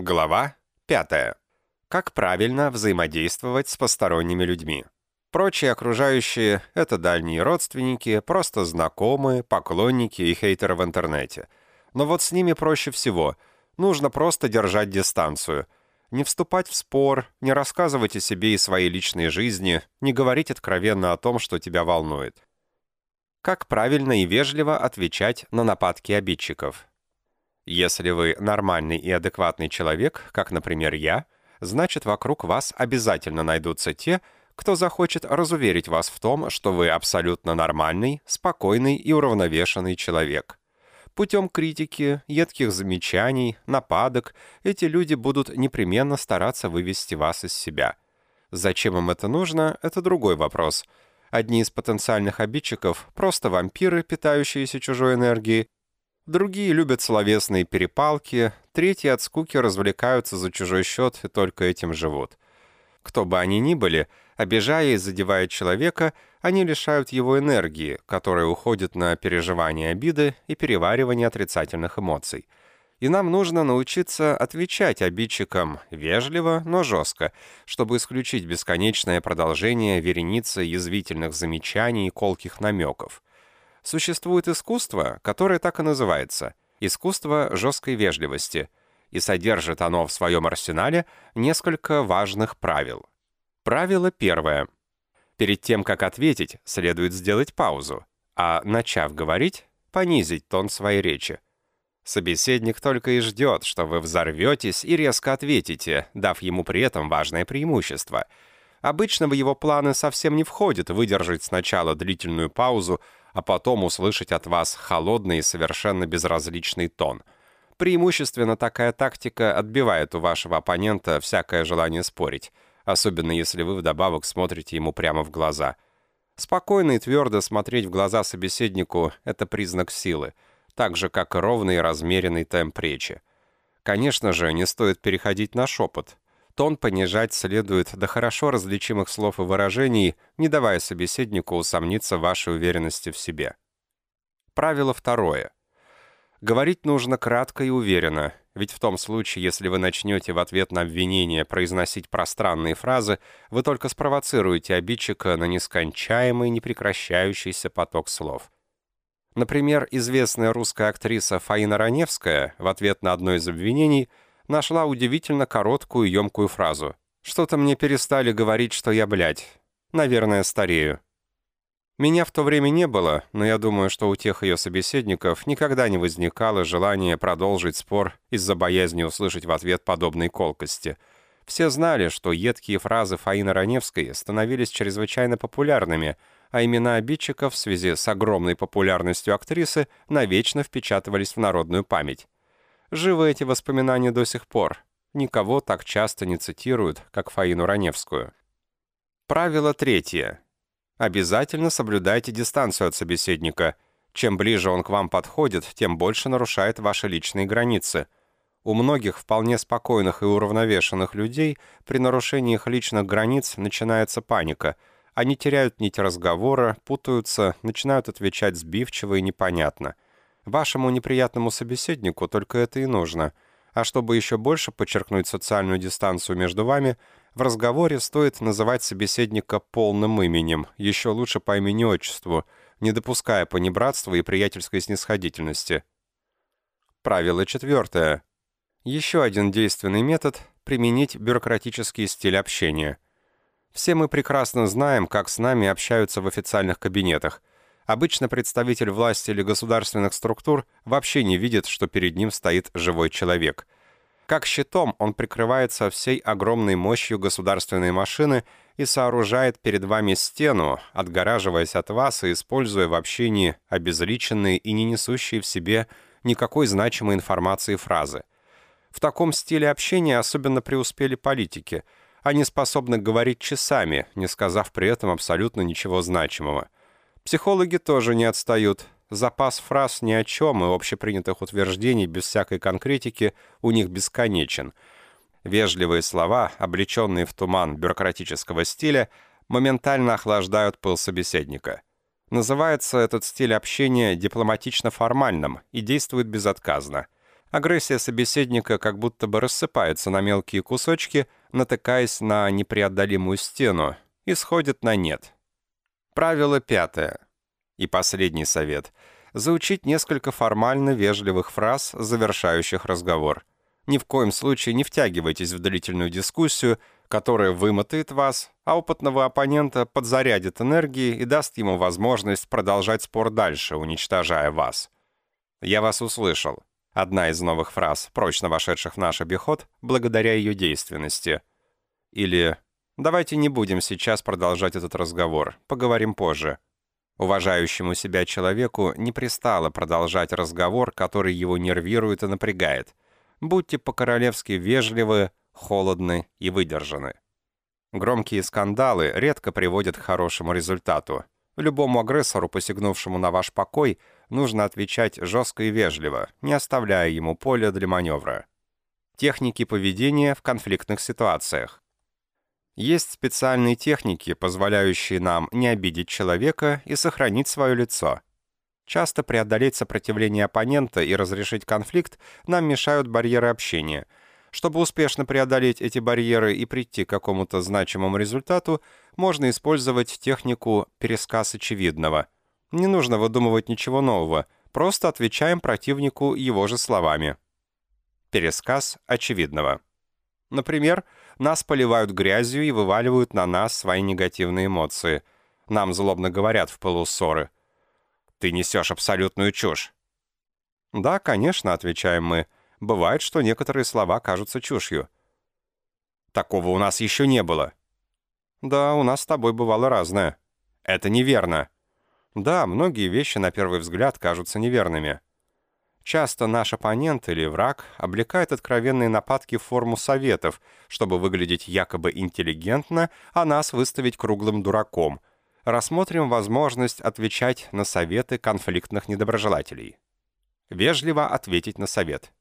Глава 5. Как правильно взаимодействовать с посторонними людьми. Прочие окружающие — это дальние родственники, просто знакомые, поклонники и хейтеры в интернете. Но вот с ними проще всего. Нужно просто держать дистанцию. Не вступать в спор, не рассказывать о себе и своей личной жизни, не говорить откровенно о том, что тебя волнует. Как правильно и вежливо отвечать на нападки обидчиков. Если вы нормальный и адекватный человек, как, например, я, значит, вокруг вас обязательно найдутся те, кто захочет разуверить вас в том, что вы абсолютно нормальный, спокойный и уравновешенный человек. Путем критики, едких замечаний, нападок эти люди будут непременно стараться вывести вас из себя. Зачем им это нужно, это другой вопрос. Одни из потенциальных обидчиков – просто вампиры, питающиеся чужой энергией, Другие любят словесные перепалки, третьи от скуки развлекаются за чужой счет и только этим живут. Кто бы они ни были, обижая и задевая человека, они лишают его энергии, которая уходит на переживание обиды и переваривание отрицательных эмоций. И нам нужно научиться отвечать обидчикам вежливо, но жестко, чтобы исключить бесконечное продолжение вереницы язвительных замечаний и колких намеков. Существует искусство, которое так и называется – искусство жесткой вежливости, и содержит оно в своем арсенале несколько важных правил. Правило первое. Перед тем, как ответить, следует сделать паузу, а, начав говорить, понизить тон своей речи. Собеседник только и ждет, что вы взорветесь и резко ответите, дав ему при этом важное преимущество. Обычно в его планы совсем не входит выдержать сначала длительную паузу, а потом услышать от вас холодный и совершенно безразличный тон. Преимущественно такая тактика отбивает у вашего оппонента всякое желание спорить, особенно если вы вдобавок смотрите ему прямо в глаза. Спокойно и твердо смотреть в глаза собеседнику – это признак силы, так же, как и ровный и размеренный темп речи. Конечно же, не стоит переходить на шепот – Тон понижать следует до хорошо различимых слов и выражений, не давая собеседнику усомниться в вашей уверенности в себе. Правило второе. Говорить нужно кратко и уверенно, ведь в том случае, если вы начнете в ответ на обвинение произносить пространные фразы, вы только спровоцируете обидчика на нескончаемый, непрекращающийся поток слов. Например, известная русская актриса Фаина Раневская в ответ на одно из обвинений – нашла удивительно короткую емкую фразу. «Что-то мне перестали говорить, что я, блядь. Наверное, старею». Меня в то время не было, но я думаю, что у тех ее собеседников никогда не возникало желания продолжить спор из-за боязни услышать в ответ подобной колкости. Все знали, что едкие фразы Фаины Раневской становились чрезвычайно популярными, а имена обидчиков в связи с огромной популярностью актрисы навечно впечатывались в народную память. Живы эти воспоминания до сих пор. Никого так часто не цитируют, как Фаину Раневскую. Правило третье. Обязательно соблюдайте дистанцию от собеседника. Чем ближе он к вам подходит, тем больше нарушает ваши личные границы. У многих вполне спокойных и уравновешенных людей при нарушении их личных границ начинается паника. Они теряют нить разговора, путаются, начинают отвечать сбивчиво и непонятно – Вашему неприятному собеседнику только это и нужно. А чтобы еще больше подчеркнуть социальную дистанцию между вами, в разговоре стоит называть собеседника полным именем, еще лучше по имени-отчеству, не допуская понебратства и приятельской снисходительности. Правило четвертое. Еще один действенный метод – применить бюрократический стиль общения. Все мы прекрасно знаем, как с нами общаются в официальных кабинетах. Обычно представитель власти или государственных структур вообще не видит, что перед ним стоит живой человек. Как щитом он прикрывается всей огромной мощью государственной машины и сооружает перед вами стену, отгораживаясь от вас и используя в общении обезличенные и не несущие в себе никакой значимой информации фразы. В таком стиле общения особенно преуспели политики. Они способны говорить часами, не сказав при этом абсолютно ничего значимого. Психологи тоже не отстают. Запас фраз ни о чем и общепринятых утверждений без всякой конкретики у них бесконечен. Вежливые слова, облеченные в туман бюрократического стиля, моментально охлаждают пыл собеседника. Называется этот стиль общения дипломатично-формальным и действует безотказно. Агрессия собеседника как будто бы рассыпается на мелкие кусочки, натыкаясь на непреодолимую стену, и сходит на нет. Правило пятое. И последний совет. Заучить несколько формально вежливых фраз, завершающих разговор. Ни в коем случае не втягивайтесь в длительную дискуссию, которая вымотает вас, а опытного оппонента подзарядит энергией и даст ему возможность продолжать спор дальше, уничтожая вас. «Я вас услышал». Одна из новых фраз, прочно вошедших в наш обиход, благодаря ее действенности. Или «Давайте не будем сейчас продолжать этот разговор, поговорим позже». Уважающему себя человеку не пристало продолжать разговор, который его нервирует и напрягает. Будьте по-королевски вежливы, холодны и выдержаны. Громкие скандалы редко приводят к хорошему результату. Любому агрессору, посягнувшему на ваш покой, нужно отвечать жестко и вежливо, не оставляя ему поля для маневра. Техники поведения в конфликтных ситуациях. Есть специальные техники, позволяющие нам не обидеть человека и сохранить свое лицо. Часто преодолеть сопротивление оппонента и разрешить конфликт нам мешают барьеры общения – чтобы успешно преодолеть эти барьеры и прийти к какому-то значимому результату, можно использовать технику «пересказ очевидного». Не нужно выдумывать ничего нового, просто отвечаем противнику его же словами. Пересказ очевидного. Например, нас поливают грязью и вываливают на нас свои негативные эмоции. Нам злобно говорят в пылу ссоры. «Ты несешь абсолютную чушь». «Да, конечно», — отвечаем мы, — Бывает, что некоторые слова кажутся чушью. Такого у нас еще не было. Да, у нас с тобой бывало разное. Это неверно. Да, многие вещи на первый взгляд кажутся неверными. Часто наш оппонент или враг облекает откровенные нападки в форму советов, чтобы выглядеть якобы интеллигентно, а нас выставить круглым дураком. Рассмотрим возможность отвечать на советы конфликтных недоброжелателей. Вежливо ответить на совет.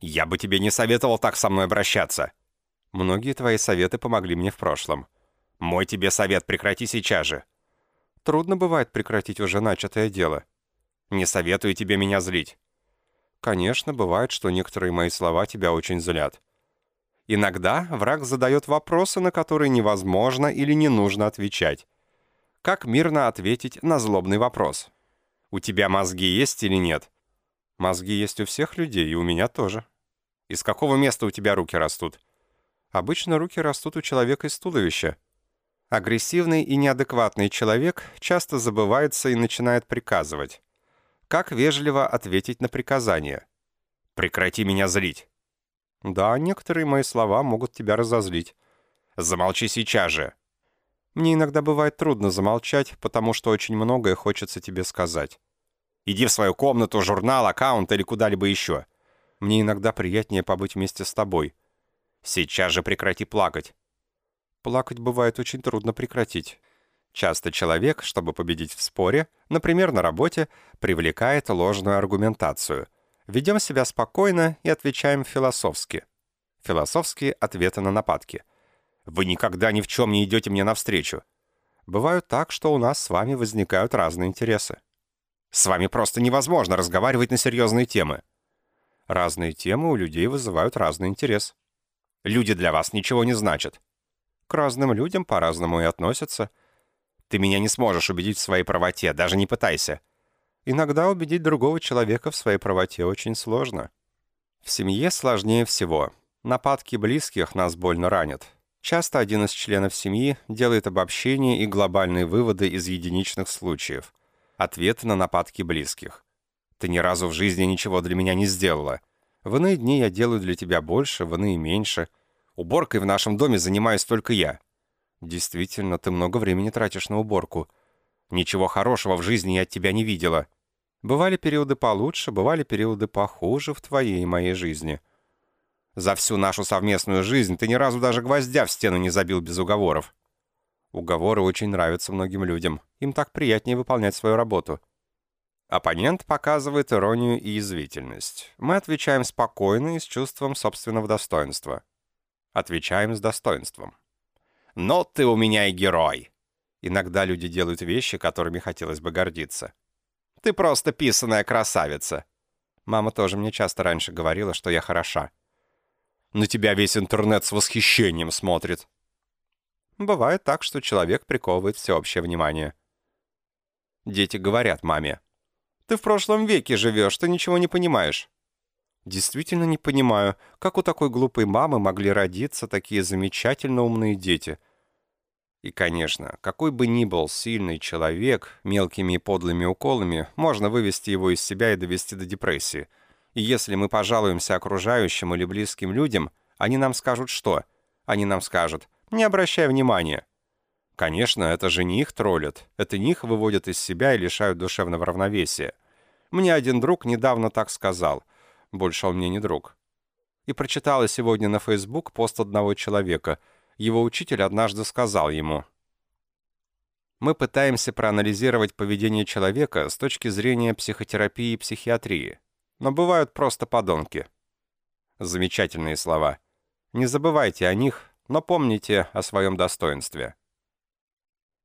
«Я бы тебе не советовал так со мной обращаться». «Многие твои советы помогли мне в прошлом». «Мой тебе совет, прекрати сейчас же». «Трудно бывает прекратить уже начатое дело». «Не советую тебе меня злить». «Конечно, бывает, что некоторые мои слова тебя очень злят». Иногда враг задает вопросы, на которые невозможно или не нужно отвечать. Как мирно ответить на злобный вопрос? «У тебя мозги есть или нет?» «Мозги есть у всех людей, и у меня тоже». Из какого места у тебя руки растут? Обычно руки растут у человека из туловища. Агрессивный и неадекватный человек часто забывается и начинает приказывать. Как вежливо ответить на приказание? «Прекрати меня злить». Да, некоторые мои слова могут тебя разозлить. Замолчи сейчас же. Мне иногда бывает трудно замолчать, потому что очень многое хочется тебе сказать. Иди в свою комнату, журнал, аккаунт или куда-либо еще. Мне иногда приятнее побыть вместе с тобой. Сейчас же прекрати плакать. Плакать бывает очень трудно прекратить. Часто человек, чтобы победить в споре, например, на работе, привлекает ложную аргументацию. Ведем себя спокойно и отвечаем философски. Философские ответы на нападки. «Вы никогда ни в чем не идете мне навстречу». Бывают так, что у нас с вами возникают разные интересы. С вами просто невозможно разговаривать на серьезные темы. Разные темы у людей вызывают разный интерес. Люди для вас ничего не значат. К разным людям по-разному и относятся. Ты меня не сможешь убедить в своей правоте, даже не пытайся. Иногда убедить другого человека в своей правоте очень сложно. В семье сложнее всего. Нападки близких нас больно ранят. Часто один из членов семьи делает обобщение и глобальные выводы из единичных случаев. Ответы на нападки близких. Ты ни разу в жизни ничего для меня не сделала. В иные дни я делаю для тебя больше, в иные меньше. Уборкой в нашем доме занимаюсь только я. Действительно, ты много времени тратишь на уборку. Ничего хорошего в жизни я от тебя не видела. Бывали периоды получше, бывали периоды похуже в твоей и моей жизни. За всю нашу совместную жизнь ты ни разу даже гвоздя в стену не забил без уговоров. Уговоры очень нравятся многим людям. Им так приятнее выполнять свою работу. Оппонент показывает иронию и язвительность. Мы отвечаем спокойно и с чувством собственного достоинства. Отвечаем с достоинством. «Но ты у меня и герой!» Иногда люди делают вещи, которыми хотелось бы гордиться. «Ты просто писаная красавица!» Мама тоже мне часто раньше говорила, что я хороша. На тебя весь интернет с восхищением смотрит. Бывает так, что человек приковывает всеобщее внимание. Дети говорят маме. «Ты в прошлом веке живешь, ты ничего не понимаешь». Действительно не понимаю, как у такой глупой мамы могли родиться такие замечательно умные дети. И, конечно, какой бы ни был сильный человек, мелкими и подлыми уколами можно вывести его из себя и довести до депрессии – и если мы пожалуемся окружающим или близким людям, они нам скажут что? Они нам скажут «не обращай внимания». Конечно, это же не их троллят, это не их выводят из себя и лишают душевного равновесия. Мне один друг недавно так сказал. Больше он мне не друг. И прочитала сегодня на Facebook пост одного человека. Его учитель однажды сказал ему. Мы пытаемся проанализировать поведение человека с точки зрения психотерапии и психиатрии но бывают просто подонки. Замечательные слова. Не забывайте о них, но помните о своем достоинстве.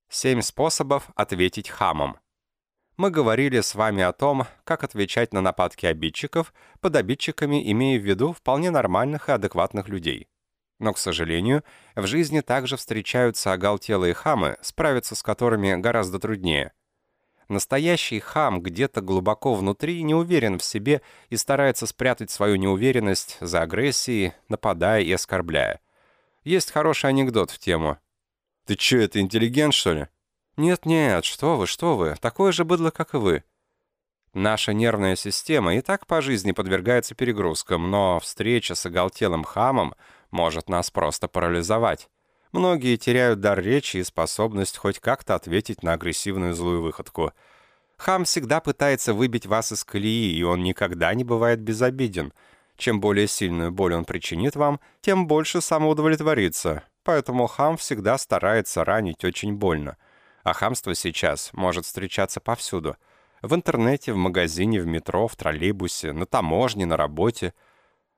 Семь способов ответить хамам. Мы говорили с вами о том, как отвечать на нападки обидчиков, под обидчиками имея в виду вполне нормальных и адекватных людей. Но, к сожалению, в жизни также встречаются оголтелые хамы, справиться с которыми гораздо труднее – Настоящий хам где-то глубоко внутри не уверен в себе и старается спрятать свою неуверенность за агрессией, нападая и оскорбляя. Есть хороший анекдот в тему. «Ты че, это интеллигент, что ли?» «Нет-нет, что вы, что вы, такое же быдло, как и вы». Наша нервная система и так по жизни подвергается перегрузкам, но встреча с оголтелым хамом может нас просто парализовать. Многие теряют дар речи и способность хоть как-то ответить на агрессивную злую выходку. Хам всегда пытается выбить вас из колеи, и он никогда не бывает безобиден. Чем более сильную боль он причинит вам, тем больше самоудовлетворится. Поэтому хам всегда старается ранить очень больно. А хамство сейчас может встречаться повсюду. В интернете, в магазине, в метро, в троллейбусе, на таможне, на работе –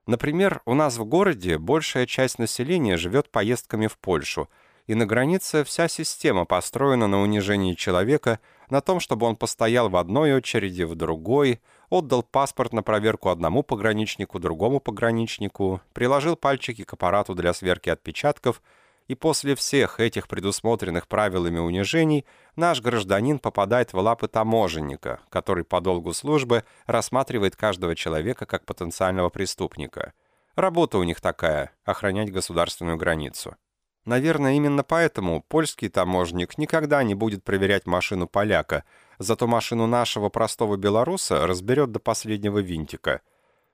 Например, у нас в городе большая часть населения живет поездками в Польшу, и на границе вся система построена на унижении человека, на том, чтобы он постоял в одной очереди, в другой, отдал паспорт на проверку одному пограничнику, другому пограничнику, приложил пальчики к аппарату для сверки отпечатков – и после всех этих предусмотренных правилами унижений наш гражданин попадает в лапы таможенника, который по долгу службы рассматривает каждого человека как потенциального преступника. Работа у них такая – охранять государственную границу. Наверное, именно поэтому польский таможник никогда не будет проверять машину поляка, зато машину нашего простого белоруса разберет до последнего винтика.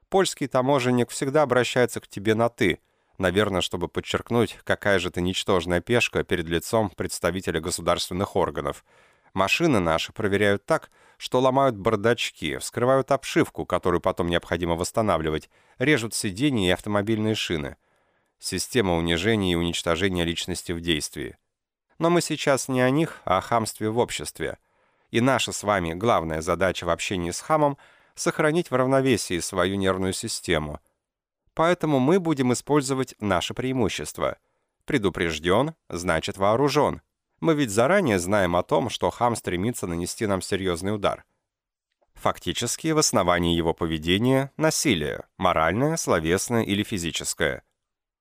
Польский таможенник всегда обращается к тебе на «ты», Наверное, чтобы подчеркнуть, какая же ты ничтожная пешка перед лицом представителя государственных органов. Машины наши проверяют так, что ломают бардачки, вскрывают обшивку, которую потом необходимо восстанавливать, режут сиденья и автомобильные шины. Система унижения и уничтожения личности в действии. Но мы сейчас не о них, а о хамстве в обществе. И наша с вами главная задача в общении с хамом — сохранить в равновесии свою нервную систему — Поэтому мы будем использовать наше преимущество. Предупрежден, значит вооружен. Мы ведь заранее знаем о том, что хам стремится нанести нам серьезный удар. Фактически, в основании его поведения – насилие, моральное, словесное или физическое.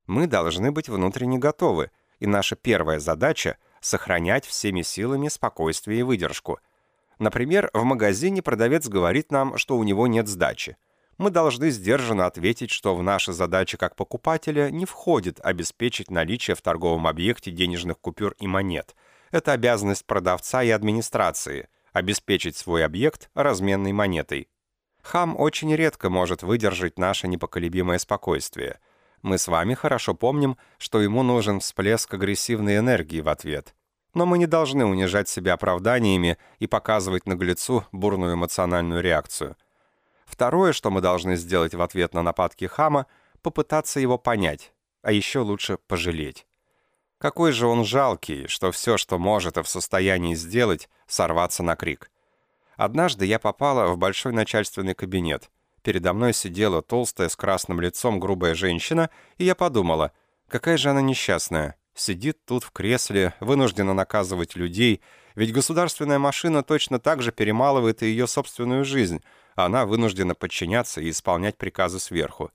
Мы должны быть внутренне готовы, и наша первая задача – сохранять всеми силами спокойствие и выдержку. Например, в магазине продавец говорит нам, что у него нет сдачи – мы должны сдержанно ответить, что в наши задачи как покупателя не входит обеспечить наличие в торговом объекте денежных купюр и монет. Это обязанность продавца и администрации – обеспечить свой объект разменной монетой. Хам очень редко может выдержать наше непоколебимое спокойствие. Мы с вами хорошо помним, что ему нужен всплеск агрессивной энергии в ответ. Но мы не должны унижать себя оправданиями и показывать наглецу бурную эмоциональную реакцию – Второе, что мы должны сделать в ответ на нападки хама, попытаться его понять, а еще лучше пожалеть. Какой же он жалкий, что все, что может и в состоянии сделать, сорваться на крик. Однажды я попала в большой начальственный кабинет. Передо мной сидела толстая с красным лицом грубая женщина, и я подумала, какая же она несчастная. Сидит тут в кресле, вынуждена наказывать людей, ведь государственная машина точно так же перемалывает и ее собственную жизнь, она вынуждена подчиняться и исполнять приказы сверху.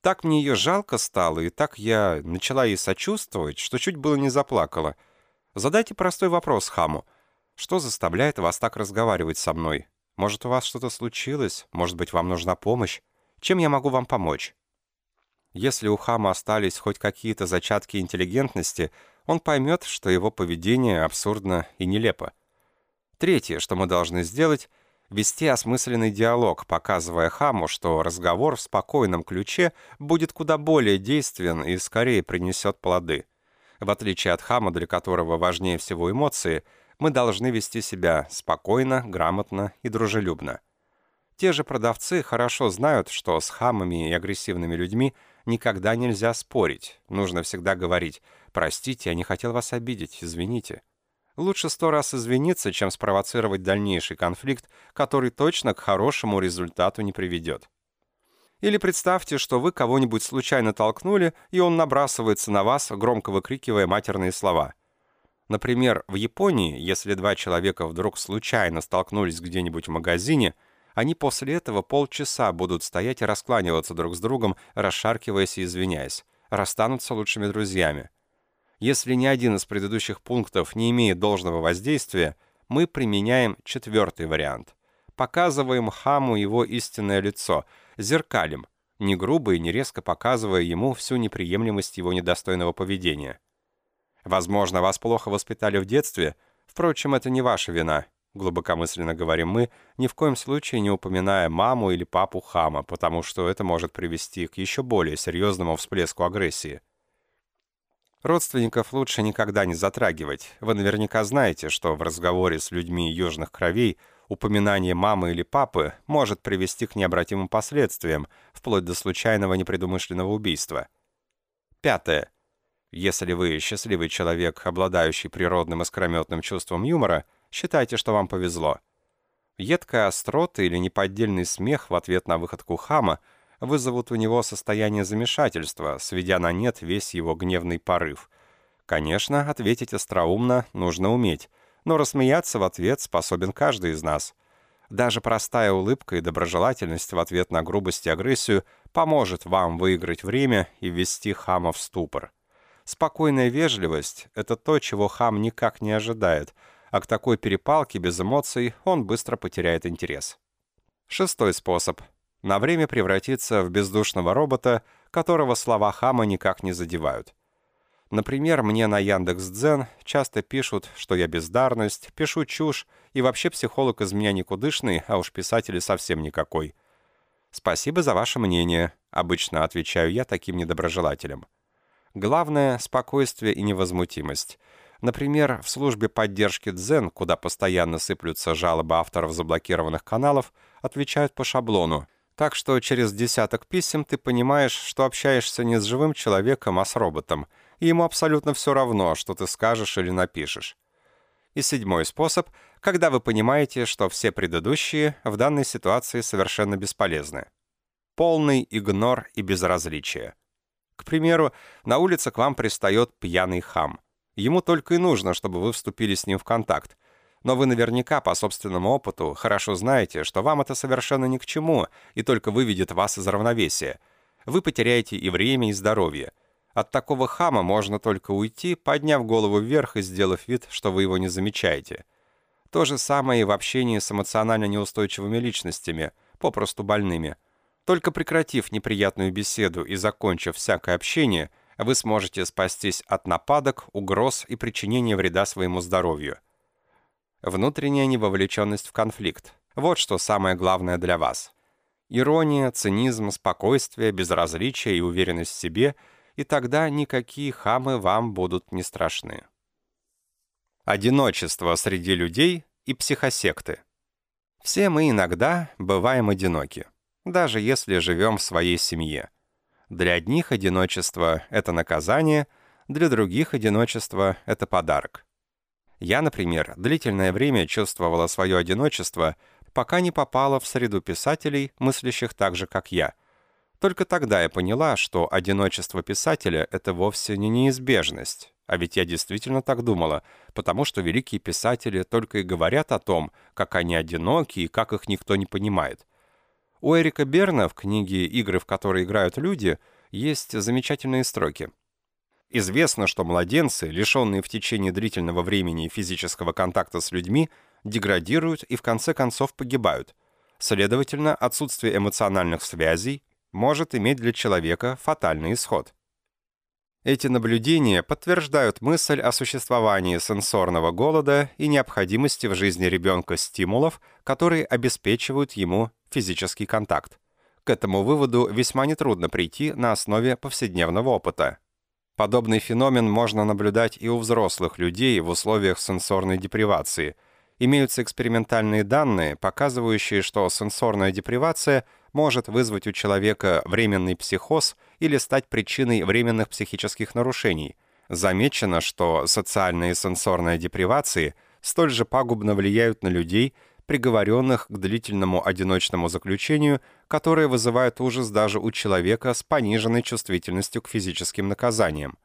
Так мне ее жалко стало, и так я начала ей сочувствовать, что чуть было не заплакала. Задайте простой вопрос Хаму. Что заставляет вас так разговаривать со мной? Может, у вас что-то случилось? Может быть, вам нужна помощь? Чем я могу вам помочь? Если у Хама остались хоть какие-то зачатки интеллигентности, он поймет, что его поведение абсурдно и нелепо. Третье, что мы должны сделать — вести осмысленный диалог, показывая Хаму, что разговор в спокойном ключе будет куда более действен и скорее принесет плоды. В отличие от Хама, для которого важнее всего эмоции, мы должны вести себя спокойно, грамотно и дружелюбно. Те же продавцы хорошо знают, что с хамами и агрессивными людьми никогда нельзя спорить. Нужно всегда говорить «Простите, я не хотел вас обидеть, извините». Лучше сто раз извиниться, чем спровоцировать дальнейший конфликт, который точно к хорошему результату не приведет. Или представьте, что вы кого-нибудь случайно толкнули, и он набрасывается на вас, громко выкрикивая матерные слова. Например, в Японии, если два человека вдруг случайно столкнулись где-нибудь в магазине, они после этого полчаса будут стоять и раскланиваться друг с другом, расшаркиваясь и извиняясь, расстанутся лучшими друзьями. Если ни один из предыдущих пунктов не имеет должного воздействия, мы применяем четвертый вариант. Показываем хаму его истинное лицо, зеркалим, не грубо и не резко показывая ему всю неприемлемость его недостойного поведения. Возможно, вас плохо воспитали в детстве, впрочем, это не ваша вина, глубокомысленно говорим мы, ни в коем случае не упоминая маму или папу хама, потому что это может привести к еще более серьезному всплеску агрессии. Родственников лучше никогда не затрагивать. Вы наверняка знаете, что в разговоре с людьми южных кровей упоминание мамы или папы может привести к необратимым последствиям, вплоть до случайного непредумышленного убийства. Пятое. Если вы счастливый человек, обладающий природным искрометным чувством юмора, считайте, что вам повезло. Едкая острота или неподдельный смех в ответ на выходку хама – вызовут у него состояние замешательства, сведя на нет весь его гневный порыв. Конечно, ответить остроумно нужно уметь, но рассмеяться в ответ способен каждый из нас. Даже простая улыбка и доброжелательность в ответ на грубость и агрессию поможет вам выиграть время и ввести хама в ступор. Спокойная вежливость — это то, чего хам никак не ожидает, а к такой перепалке без эмоций он быстро потеряет интерес. Шестой способ на время превратиться в бездушного робота, которого слова хама никак не задевают. Например, мне на Яндекс.Дзен часто пишут, что я бездарность, пишу чушь, и вообще психолог из меня никудышный, а уж писатель совсем никакой. «Спасибо за ваше мнение», — обычно отвечаю я таким недоброжелателям. Главное — спокойствие и невозмутимость. Например, в службе поддержки Дзен, куда постоянно сыплются жалобы авторов заблокированных каналов, отвечают по шаблону — так что через десяток писем ты понимаешь, что общаешься не с живым человеком, а с роботом, и ему абсолютно все равно, что ты скажешь или напишешь. И седьмой способ, когда вы понимаете, что все предыдущие в данной ситуации совершенно бесполезны. Полный игнор и безразличие. К примеру, на улице к вам пристает пьяный хам. Ему только и нужно, чтобы вы вступили с ним в контакт, но вы наверняка по собственному опыту хорошо знаете, что вам это совершенно ни к чему и только выведет вас из равновесия. Вы потеряете и время, и здоровье. От такого хама можно только уйти, подняв голову вверх и сделав вид, что вы его не замечаете. То же самое и в общении с эмоционально неустойчивыми личностями, попросту больными. Только прекратив неприятную беседу и закончив всякое общение, вы сможете спастись от нападок, угроз и причинения вреда своему здоровью. Внутренняя невовлеченность в конфликт. Вот что самое главное для вас. Ирония, цинизм, спокойствие, безразличие и уверенность в себе, и тогда никакие хамы вам будут не страшны. Одиночество среди людей и психосекты. Все мы иногда бываем одиноки, даже если живем в своей семье. Для одних одиночество — это наказание, для других одиночество — это подарок. Я, например, длительное время чувствовала свое одиночество, пока не попала в среду писателей, мыслящих так же, как я. Только тогда я поняла, что одиночество писателя — это вовсе не неизбежность. А ведь я действительно так думала, потому что великие писатели только и говорят о том, как они одиноки и как их никто не понимает. У Эрика Берна в книге «Игры, в которые играют люди» есть замечательные строки. Известно, что младенцы, лишенные в течение длительного времени физического контакта с людьми, деградируют и в конце концов погибают. Следовательно, отсутствие эмоциональных связей может иметь для человека фатальный исход. Эти наблюдения подтверждают мысль о существовании сенсорного голода и необходимости в жизни ребенка стимулов, которые обеспечивают ему физический контакт. К этому выводу весьма нетрудно прийти на основе повседневного опыта. Подобный феномен можно наблюдать и у взрослых людей в условиях сенсорной депривации. Имеются экспериментальные данные, показывающие, что сенсорная депривация – может вызвать у человека временный психоз или стать причиной временных психических нарушений. Замечено, что социальная и сенсорная депривации столь же пагубно влияют на людей, приговоренных к длительному одиночному заключению, которое вызывает ужас даже у человека с пониженной чувствительностью к физическим наказаниям.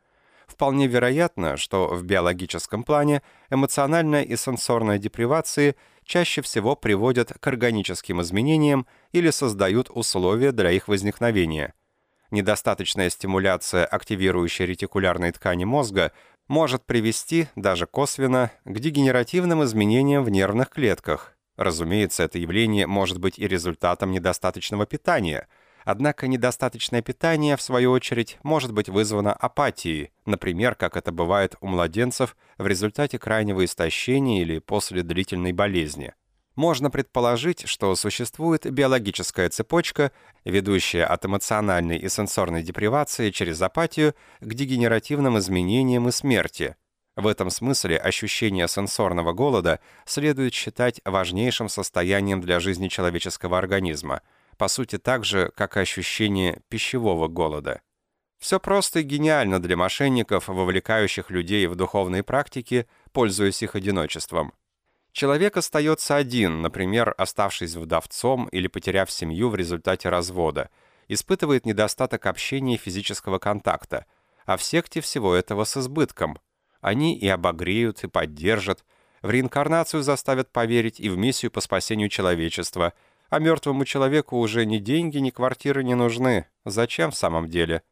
Вполне вероятно, что в биологическом плане эмоциональная и сенсорная депривации чаще всего приводят к органическим изменениям или создают условия для их возникновения. Недостаточная стимуляция активирующей ретикулярной ткани мозга может привести, даже косвенно, к дегенеративным изменениям в нервных клетках. Разумеется, это явление может быть и результатом недостаточного питания – Однако недостаточное питание, в свою очередь, может быть вызвано апатией, например, как это бывает у младенцев в результате крайнего истощения или после длительной болезни. Можно предположить, что существует биологическая цепочка, ведущая от эмоциональной и сенсорной депривации через апатию к дегенеративным изменениям и смерти. В этом смысле ощущение сенсорного голода следует считать важнейшим состоянием для жизни человеческого организма – по сути так же, как и ощущение пищевого голода. Все просто и гениально для мошенников, вовлекающих людей в духовные практики, пользуясь их одиночеством. Человек остается один, например, оставшись вдовцом или потеряв семью в результате развода, испытывает недостаток общения и физического контакта, а в секте всего этого с избытком. Они и обогреют, и поддержат, в реинкарнацию заставят поверить и в миссию по спасению человечества – а мертвому человеку уже ни деньги, ни квартиры не нужны. Зачем в самом деле?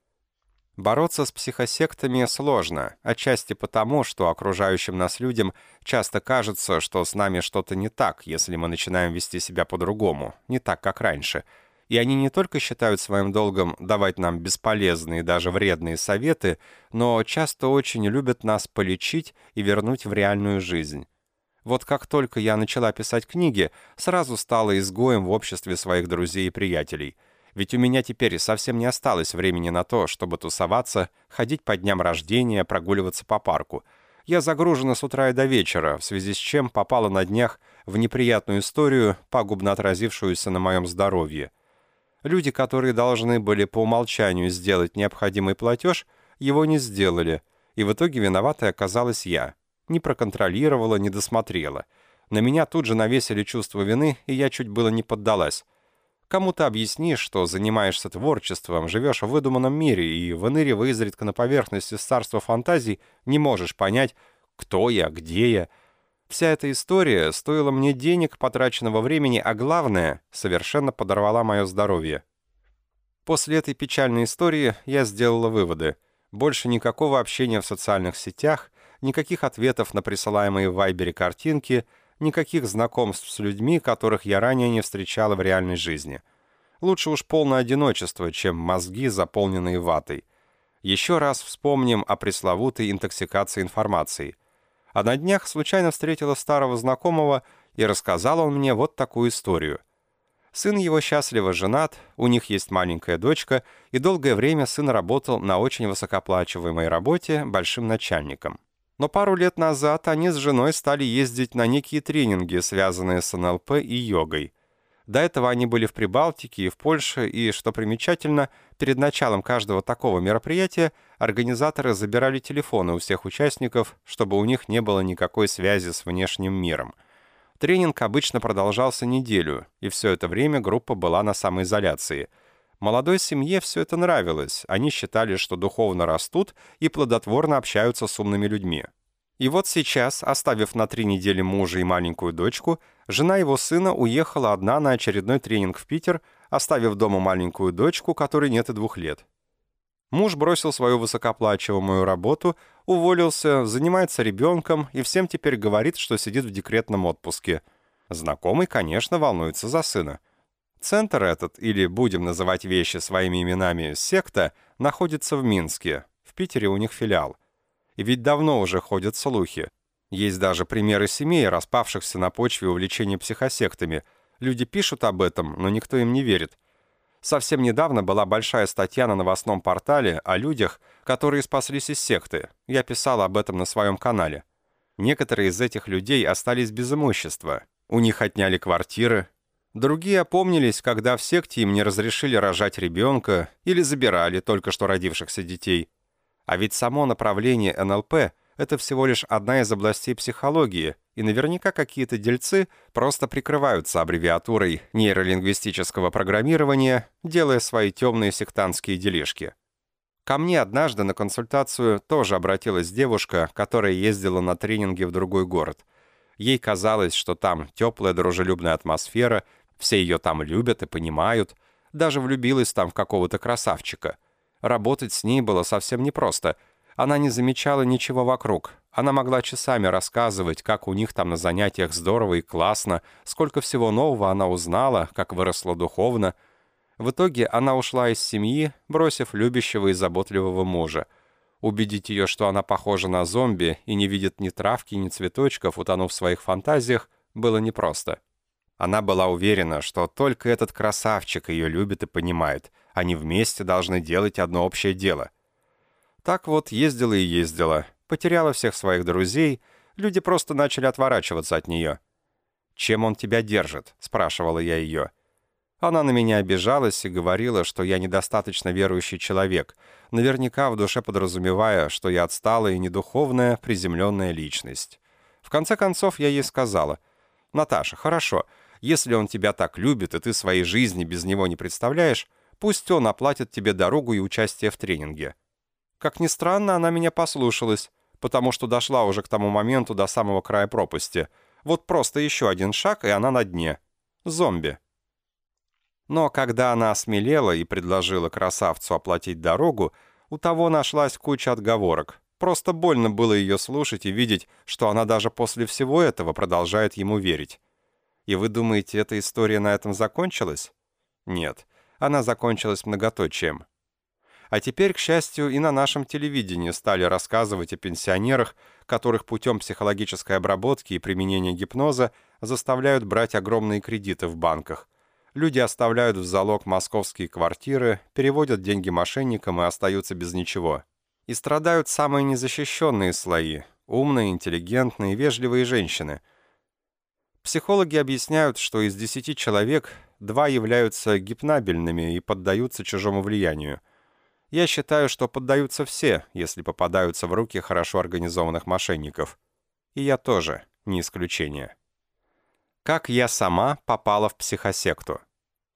Бороться с психосектами сложно, отчасти потому, что окружающим нас людям часто кажется, что с нами что-то не так, если мы начинаем вести себя по-другому, не так, как раньше. И они не только считают своим долгом давать нам бесполезные, даже вредные советы, но часто очень любят нас полечить и вернуть в реальную жизнь. Вот как только я начала писать книги, сразу стала изгоем в обществе своих друзей и приятелей. Ведь у меня теперь совсем не осталось времени на то, чтобы тусоваться, ходить по дням рождения, прогуливаться по парку. Я загружена с утра и до вечера, в связи с чем попала на днях в неприятную историю, пагубно отразившуюся на моем здоровье. Люди, которые должны были по умолчанию сделать необходимый платеж, его не сделали, и в итоге виноватой оказалась я. Не проконтролировала, не досмотрела. На меня тут же навесили чувство вины, и я чуть было не поддалась. Кому то объяснишь, что занимаешься творчеством, живешь в выдуманном мире и, выныривая изредка на поверхности царства фантазий, не можешь понять, кто я, где я. Вся эта история стоила мне денег, потраченного времени, а главное, совершенно подорвала мое здоровье. После этой печальной истории я сделала выводы. Больше никакого общения в социальных сетях, никаких ответов на присылаемые в Вайбере картинки, никаких знакомств с людьми, которых я ранее не встречала в реальной жизни. Лучше уж полное одиночество, чем мозги, заполненные ватой. Еще раз вспомним о пресловутой интоксикации информацией. А на днях случайно встретила старого знакомого, и рассказал он мне вот такую историю. Сын его счастливо женат, у них есть маленькая дочка, и долгое время сын работал на очень высокооплачиваемой работе большим начальником. Но пару лет назад они с женой стали ездить на некие тренинги, связанные с НЛП и йогой. До этого они были в Прибалтике и в Польше, и, что примечательно, перед началом каждого такого мероприятия организаторы забирали телефоны у всех участников, чтобы у них не было никакой связи с внешним миром. Тренинг обычно продолжался неделю, и все это время группа была на самоизоляции – Молодой семье все это нравилось, они считали, что духовно растут и плодотворно общаются с умными людьми. И вот сейчас, оставив на три недели мужа и маленькую дочку, жена его сына уехала одна на очередной тренинг в Питер, оставив дома маленькую дочку, которой нет и двух лет. Муж бросил свою высокооплачиваемую работу, уволился, занимается ребенком и всем теперь говорит, что сидит в декретном отпуске. Знакомый, конечно, волнуется за сына. Центр этот, или будем называть вещи своими именами, секта, находится в Минске. В Питере у них филиал. И ведь давно уже ходят слухи. Есть даже примеры семей, распавшихся на почве увлечения психосектами. Люди пишут об этом, но никто им не верит. Совсем недавно была большая статья на новостном портале о людях, которые спаслись из секты. Я писал об этом на своем канале. Некоторые из этих людей остались без имущества. У них отняли квартиры. Другие опомнились, когда в секте им не разрешили рожать ребенка или забирали только что родившихся детей. А ведь само направление НЛП – это всего лишь одна из областей психологии, и наверняка какие-то дельцы просто прикрываются аббревиатурой нейролингвистического программирования, делая свои темные сектантские делишки. Ко мне однажды на консультацию тоже обратилась девушка, которая ездила на тренинги в другой город. Ей казалось, что там теплая дружелюбная атмосфера, все ее там любят и понимают, даже влюбилась там в какого-то красавчика – Работать с ней было совсем непросто. Она не замечала ничего вокруг. Она могла часами рассказывать, как у них там на занятиях здорово и классно, сколько всего нового она узнала, как выросла духовно. В итоге она ушла из семьи, бросив любящего и заботливого мужа. Убедить ее, что она похожа на зомби и не видит ни травки, ни цветочков, утонув в своих фантазиях, было непросто. Она была уверена, что только этот красавчик ее любит и понимает — они вместе должны делать одно общее дело. Так вот, ездила и ездила, потеряла всех своих друзей, люди просто начали отворачиваться от нее. «Чем он тебя держит?» — спрашивала я ее. Она на меня обижалась и говорила, что я недостаточно верующий человек, наверняка в душе подразумевая, что я отсталая и недуховная, приземленная личность. В конце концов, я ей сказала, «Наташа, хорошо, если он тебя так любит, и ты своей жизни без него не представляешь, Пусть он оплатит тебе дорогу и участие в тренинге. Как ни странно, она меня послушалась, потому что дошла уже к тому моменту до самого края пропасти. Вот просто еще один шаг, и она на дне. Зомби. Но когда она осмелела и предложила красавцу оплатить дорогу, у того нашлась куча отговорок. Просто больно было ее слушать и видеть, что она даже после всего этого продолжает ему верить. И вы думаете, эта история на этом закончилась? Нет она закончилась многоточием. А теперь, к счастью, и на нашем телевидении стали рассказывать о пенсионерах, которых путем психологической обработки и применения гипноза заставляют брать огромные кредиты в банках. Люди оставляют в залог московские квартиры, переводят деньги мошенникам и остаются без ничего. И страдают самые незащищенные слои – умные, интеллигентные, вежливые женщины. Психологи объясняют, что из 10 человек два являются гипнабельными и поддаются чужому влиянию. Я считаю, что поддаются все, если попадаются в руки хорошо организованных мошенников. И я тоже, не исключение. Как я сама попала в психосекту?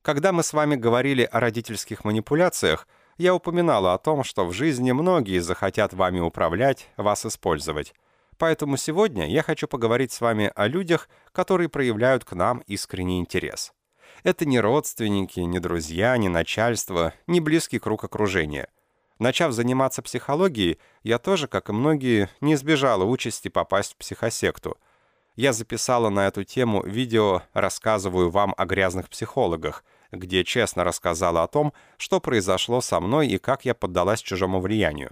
Когда мы с вами говорили о родительских манипуляциях, я упоминала о том, что в жизни многие захотят вами управлять, вас использовать. Поэтому сегодня я хочу поговорить с вами о людях, которые проявляют к нам искренний интерес. Это не родственники, не друзья, не начальство, не близкий круг окружения. Начав заниматься психологией, я тоже, как и многие, не избежала участи попасть в психосекту. Я записала на эту тему видео «Рассказываю вам о грязных психологах», где честно рассказала о том, что произошло со мной и как я поддалась чужому влиянию.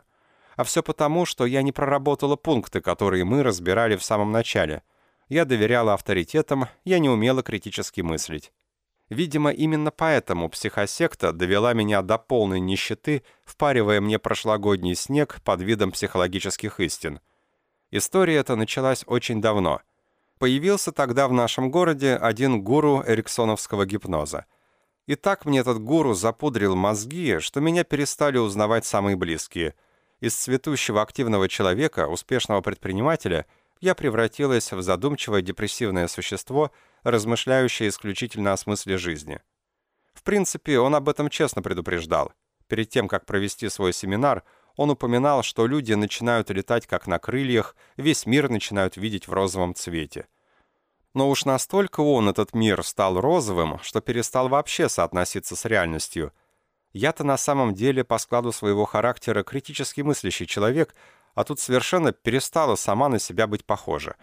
А все потому, что я не проработала пункты, которые мы разбирали в самом начале. Я доверяла авторитетам, я не умела критически мыслить. Видимо, именно поэтому психосекта довела меня до полной нищеты, впаривая мне прошлогодний снег под видом психологических истин. История эта началась очень давно. Появился тогда в нашем городе один гуру эриксоновского гипноза. И так мне этот гуру запудрил мозги, что меня перестали узнавать самые близкие. Из цветущего активного человека, успешного предпринимателя, я превратилась в задумчивое депрессивное существо – размышляющая исключительно о смысле жизни. В принципе, он об этом честно предупреждал. Перед тем, как провести свой семинар, он упоминал, что люди начинают летать как на крыльях, весь мир начинают видеть в розовом цвете. Но уж настолько он, этот мир, стал розовым, что перестал вообще соотноситься с реальностью. Я-то на самом деле по складу своего характера критически мыслящий человек, а тут совершенно перестала сама на себя быть похожа.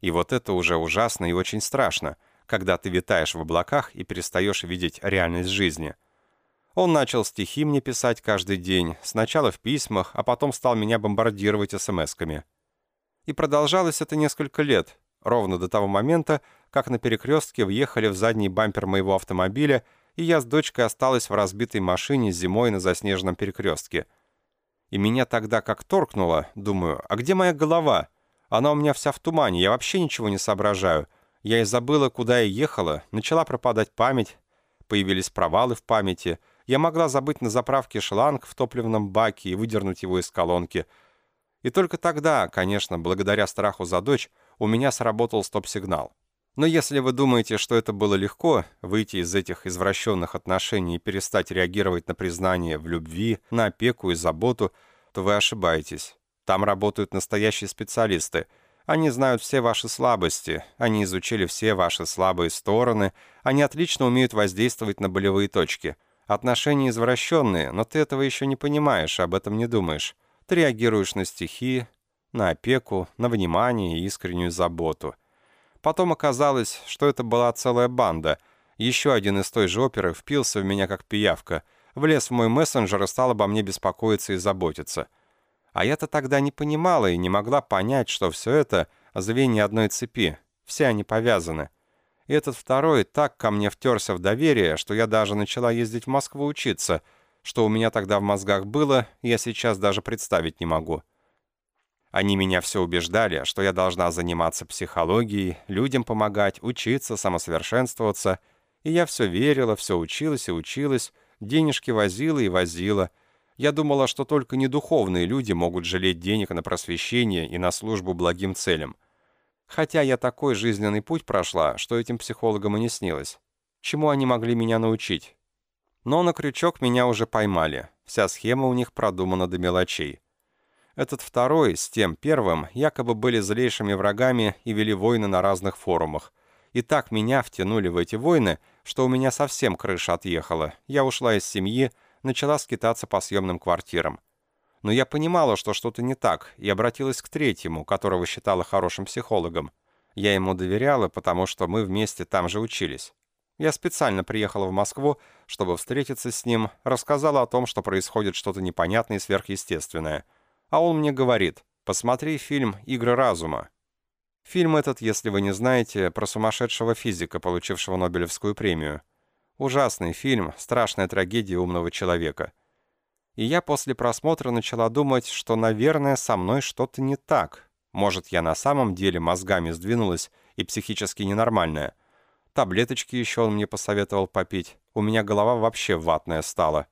И вот это уже ужасно и очень страшно, когда ты витаешь в облаках и перестаешь видеть реальность жизни. Он начал стихи мне писать каждый день, сначала в письмах, а потом стал меня бомбардировать смс-ками. И продолжалось это несколько лет, ровно до того момента, как на перекрестке въехали в задний бампер моего автомобиля, и я с дочкой осталась в разбитой машине зимой на заснеженном перекрестке. И меня тогда как торкнуло, думаю, а где моя голова? Она у меня вся в тумане, я вообще ничего не соображаю. Я и забыла, куда я ехала, начала пропадать память, появились провалы в памяти. Я могла забыть на заправке шланг в топливном баке и выдернуть его из колонки. И только тогда, конечно, благодаря страху за дочь, у меня сработал стоп-сигнал. Но если вы думаете, что это было легко, выйти из этих извращенных отношений и перестать реагировать на признание в любви, на опеку и заботу, то вы ошибаетесь. Там работают настоящие специалисты. Они знают все ваши слабости, они изучили все ваши слабые стороны, они отлично умеют воздействовать на болевые точки. Отношения извращенные, но ты этого еще не понимаешь, об этом не думаешь. Ты реагируешь на стихи, на опеку, на внимание и искреннюю заботу. Потом оказалось, что это была целая банда. Еще один из той же оперы впился в меня как пиявка, влез в мой мессенджер и стал обо мне беспокоиться и заботиться. А я-то тогда не понимала и не могла понять, что все это звенья одной цепи, все они повязаны. И этот второй так ко мне втерся в доверие, что я даже начала ездить в Москву учиться. Что у меня тогда в мозгах было, я сейчас даже представить не могу. Они меня все убеждали, что я должна заниматься психологией, людям помогать, учиться, самосовершенствоваться. И я все верила, все училась и училась, денежки возила и возила. Я думала, что только недуховные люди могут жалеть денег на просвещение и на службу благим целям. Хотя я такой жизненный путь прошла, что этим психологам и не снилось. Чему они могли меня научить? Но на крючок меня уже поймали. Вся схема у них продумана до мелочей. Этот второй с тем первым якобы были злейшими врагами и вели войны на разных форумах. И так меня втянули в эти войны, что у меня совсем крыша отъехала. Я ушла из семьи, начала скитаться по съемным квартирам. Но я понимала, что что-то не так, и обратилась к третьему, которого считала хорошим психологом. Я ему доверяла, потому что мы вместе там же учились. Я специально приехала в Москву, чтобы встретиться с ним, рассказала о том, что происходит что-то непонятное и сверхъестественное — а он мне говорит, посмотри фильм «Игры разума». Фильм этот, если вы не знаете, про сумасшедшего физика, получившего Нобелевскую премию. Ужасный фильм, страшная трагедия умного человека. И я после просмотра начала думать, что, наверное, со мной что-то не так. Может, я на самом деле мозгами сдвинулась и психически ненормальная. Таблеточки еще он мне посоветовал попить. У меня голова вообще ватная стала.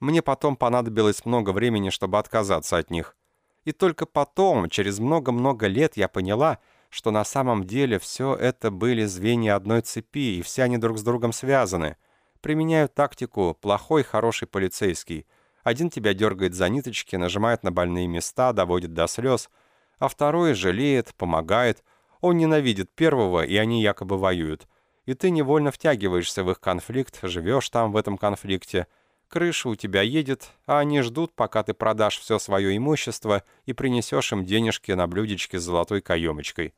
Мне потом понадобилось много времени, чтобы отказаться от них. И только потом, через много-много лет, я поняла, что на самом деле все это были звенья одной цепи, и все они друг с другом связаны. Применяют тактику «плохой, хороший полицейский». Один тебя дергает за ниточки, нажимает на больные места, доводит до слез, а второй жалеет, помогает. Он ненавидит первого, и они якобы воюют. И ты невольно втягиваешься в их конфликт, живешь там в этом конфликте – Крыша у тебя едет, а они ждут, пока ты продашь все свое имущество и принесешь им денежки на блюдечке с золотой каемочкой.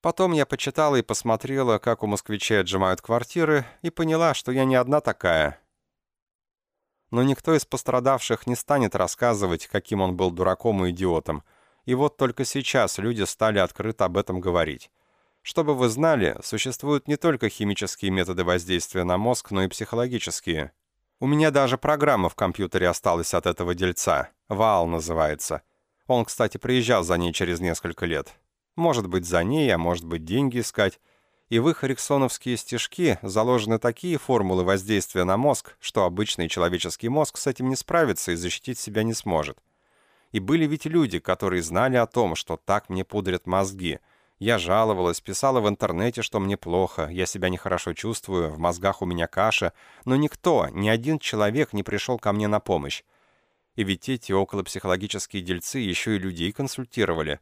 Потом я почитала и посмотрела, как у москвичей отжимают квартиры, и поняла, что я не одна такая. Но никто из пострадавших не станет рассказывать, каким он был дураком и идиотом. И вот только сейчас люди стали открыто об этом говорить. Чтобы вы знали, существуют не только химические методы воздействия на мозг, но и психологические – у меня даже программа в компьютере осталась от этого дельца. Вал называется. Он, кстати, приезжал за ней через несколько лет. Может быть, за ней, а может быть, деньги искать. И в их эриксоновские стишки заложены такие формулы воздействия на мозг, что обычный человеческий мозг с этим не справится и защитить себя не сможет. И были ведь люди, которые знали о том, что так мне пудрят мозги – я жаловалась, писала в интернете, что мне плохо, я себя нехорошо чувствую, в мозгах у меня каша, но никто, ни один человек не пришел ко мне на помощь. И ведь эти околопсихологические дельцы еще и людей консультировали.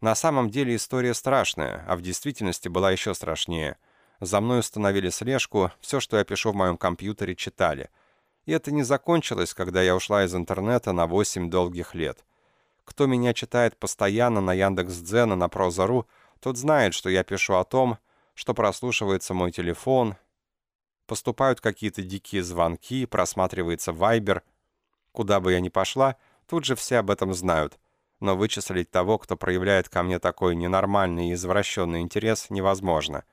На самом деле история страшная, а в действительности была еще страшнее. За мной установили слежку, все, что я пишу в моем компьютере, читали. И это не закончилось, когда я ушла из интернета на 8 долгих лет. Кто меня читает постоянно на Яндекс.Дзен и на Прозору, тот знает, что я пишу о том, что прослушивается мой телефон, поступают какие-то дикие звонки, просматривается Вайбер. Куда бы я ни пошла, тут же все об этом знают. Но вычислить того, кто проявляет ко мне такой ненормальный и извращенный интерес, невозможно.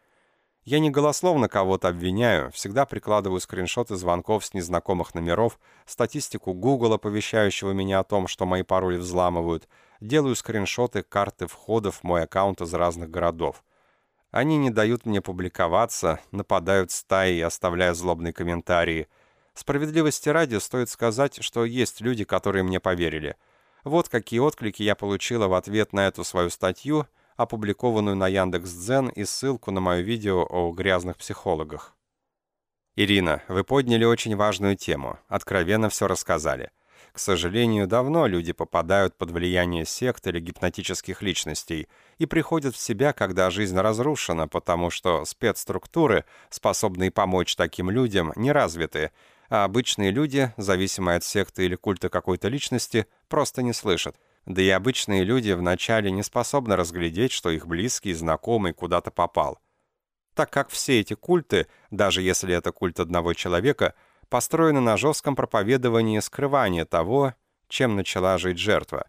Я не голословно кого-то обвиняю, всегда прикладываю скриншоты звонков с незнакомых номеров, статистику Google, оповещающего меня о том, что мои пароли взламывают, делаю скриншоты карты входов в мой аккаунт из разных городов. Они не дают мне публиковаться, нападают стаи, оставляя злобные комментарии. Справедливости ради стоит сказать, что есть люди, которые мне поверили. Вот какие отклики я получила в ответ на эту свою статью, опубликованную на Яндекс.Дзен и ссылку на мое видео о грязных психологах. Ирина, вы подняли очень важную тему, откровенно все рассказали. К сожалению, давно люди попадают под влияние сект или гипнотических личностей и приходят в себя, когда жизнь разрушена, потому что спецструктуры, способные помочь таким людям, не развиты, а обычные люди, зависимые от секты или культа какой-то личности, просто не слышат. Да и обычные люди вначале не способны разглядеть, что их близкий, знакомый куда-то попал. Так как все эти культы, даже если это культ одного человека, построена на жестком проповедовании скрывания того, чем начала жить жертва.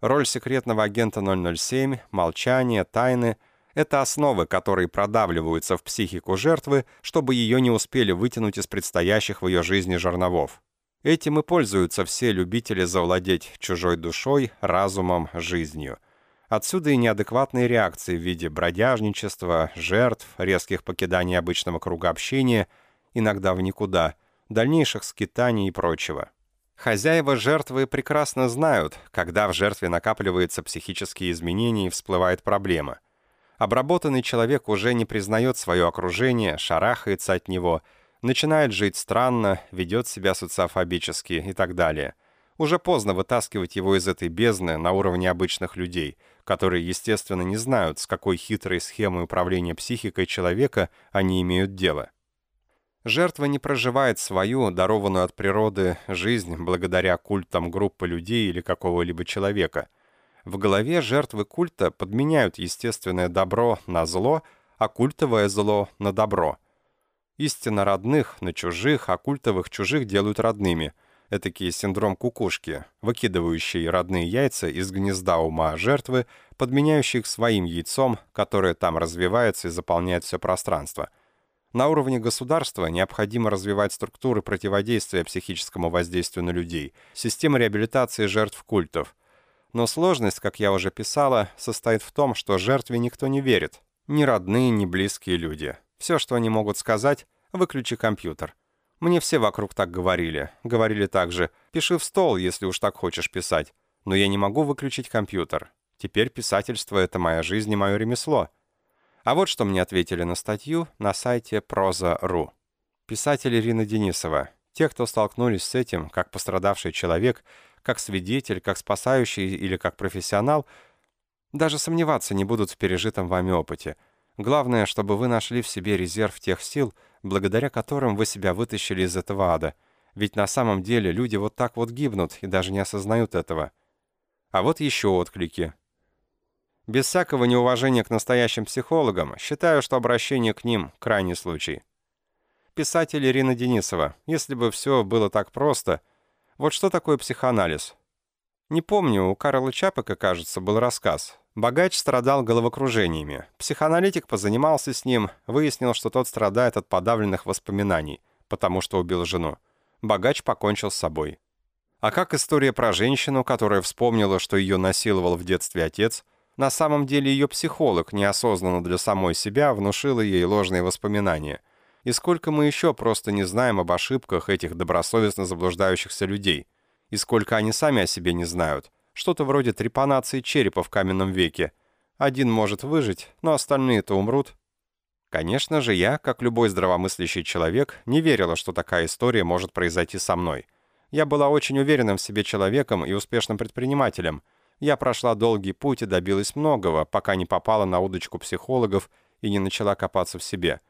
Роль секретного агента 007, молчание, тайны — это основы, которые продавливаются в психику жертвы, чтобы ее не успели вытянуть из предстоящих в ее жизни жерновов. Этим и пользуются все любители завладеть чужой душой, разумом, жизнью. Отсюда и неадекватные реакции в виде бродяжничества, жертв, резких покиданий обычного круга общения, иногда в никуда — дальнейших скитаний и прочего. Хозяева жертвы прекрасно знают, когда в жертве накапливаются психические изменения и всплывает проблема. Обработанный человек уже не признает свое окружение, шарахается от него, начинает жить странно, ведет себя социофобически и так далее. Уже поздно вытаскивать его из этой бездны на уровне обычных людей, которые, естественно, не знают, с какой хитрой схемой управления психикой человека они имеют дело. Жертва не проживает свою, дарованную от природы, жизнь благодаря культам группы людей или какого-либо человека. В голове жертвы культа подменяют естественное добро на зло, а культовое зло на добро. Истинно родных на чужих, а культовых чужих делают родными. Этакий синдром кукушки, выкидывающий родные яйца из гнезда ума жертвы, подменяющий их своим яйцом, которое там развивается и заполняет все пространство – на уровне государства необходимо развивать структуры противодействия психическому воздействию на людей, системы реабилитации жертв культов. Но сложность, как я уже писала, состоит в том, что жертве никто не верит. Ни родные, ни близкие люди. Все, что они могут сказать, выключи компьютер. Мне все вокруг так говорили. Говорили также, пиши в стол, если уж так хочешь писать. Но я не могу выключить компьютер. Теперь писательство — это моя жизнь и мое ремесло. А вот что мне ответили на статью на сайте Проза.ру. Писатель Ирина Денисова. Те, кто столкнулись с этим, как пострадавший человек, как свидетель, как спасающий или как профессионал, даже сомневаться не будут в пережитом вами опыте. Главное, чтобы вы нашли в себе резерв тех сил, благодаря которым вы себя вытащили из этого ада. Ведь на самом деле люди вот так вот гибнут и даже не осознают этого. А вот еще отклики. Без всякого неуважения к настоящим психологам, считаю, что обращение к ним – крайний случай. Писатель Ирина Денисова. Если бы все было так просто. Вот что такое психоанализ? Не помню, у Карла Чапека, кажется, был рассказ. Богач страдал головокружениями. Психоаналитик позанимался с ним, выяснил, что тот страдает от подавленных воспоминаний, потому что убил жену. Богач покончил с собой. А как история про женщину, которая вспомнила, что ее насиловал в детстве отец – на самом деле ее психолог неосознанно для самой себя внушила ей ложные воспоминания. И сколько мы еще просто не знаем об ошибках этих добросовестно заблуждающихся людей. И сколько они сами о себе не знают. Что-то вроде трепанации черепа в каменном веке. Один может выжить, но остальные-то умрут. Конечно же, я, как любой здравомыслящий человек, не верила, что такая история может произойти со мной. Я была очень уверенным в себе человеком и успешным предпринимателем – Я прошла долгий путь и добилась многого, пока не попала на удочку психологов и не начала копаться в себе.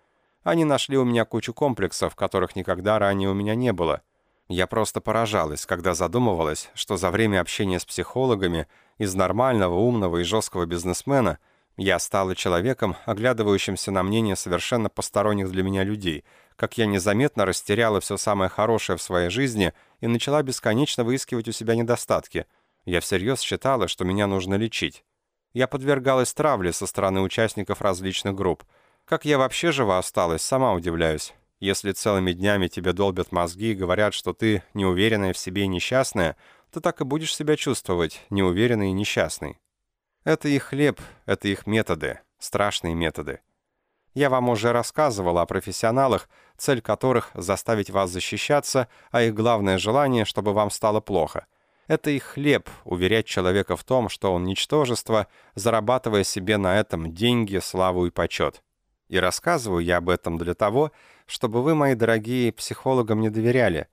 Они нашли у меня кучу комплексов, которых никогда ранее у меня не было. Я просто поражалась, когда задумывалась, что за время общения с психологами из нормального, умного и жесткого бизнесмена я стала человеком, оглядывающимся на мнение совершенно посторонних для меня людей, как я незаметно растеряла все самое хорошее в своей жизни и начала бесконечно выискивать у себя недостатки. Я всерьез считала, что меня нужно лечить. Я подвергалась травле со стороны участников различных групп. Как я вообще жива осталась, сама удивляюсь. Если целыми днями тебе долбят мозги и говорят, что ты неуверенная в себе и несчастная, то так и будешь себя чувствовать, неуверенной и несчастной. Это их хлеб, это их методы, страшные методы. Я вам уже рассказывала о профессионалах, цель которых — заставить вас защищаться, а их главное желание, чтобы вам стало плохо. Это их хлеб — уверять человека в том, что он ничтожество, зарабатывая себе на этом деньги, славу и почет. И рассказываю я об этом для того, чтобы вы, мои дорогие, психологам не доверяли.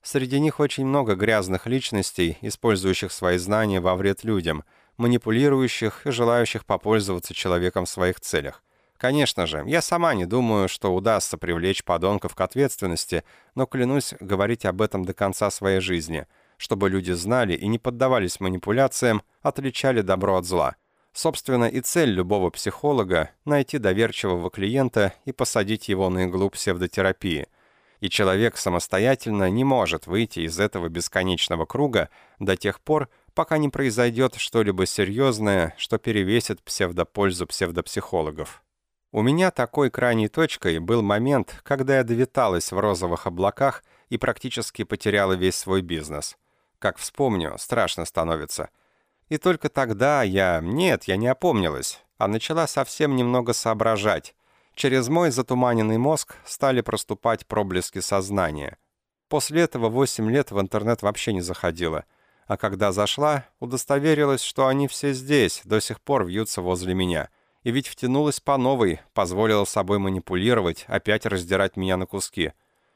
Среди них очень много грязных личностей, использующих свои знания во вред людям, манипулирующих и желающих попользоваться человеком в своих целях. Конечно же, я сама не думаю, что удастся привлечь подонков к ответственности, но клянусь говорить об этом до конца своей жизни, чтобы люди знали и не поддавались манипуляциям, отличали добро от зла. Собственно, и цель любого психолога — найти доверчивого клиента и посадить его на иглу псевдотерапии. И человек самостоятельно не может выйти из этого бесконечного круга до тех пор, пока не произойдет что-либо серьезное, что перевесит псевдопользу псевдопсихологов. У меня такой крайней точкой был момент, когда я довиталась в розовых облаках и практически потеряла весь свой бизнес. Как вспомню, страшно становится — и только тогда я... Нет, я не опомнилась, а начала совсем немного соображать. Через мой затуманенный мозг стали проступать проблески сознания. После этого 8 лет в интернет вообще не заходила. А когда зашла, удостоверилась, что они все здесь, до сих пор вьются возле меня. И ведь втянулась по новой, позволила собой манипулировать, опять раздирать меня на куски.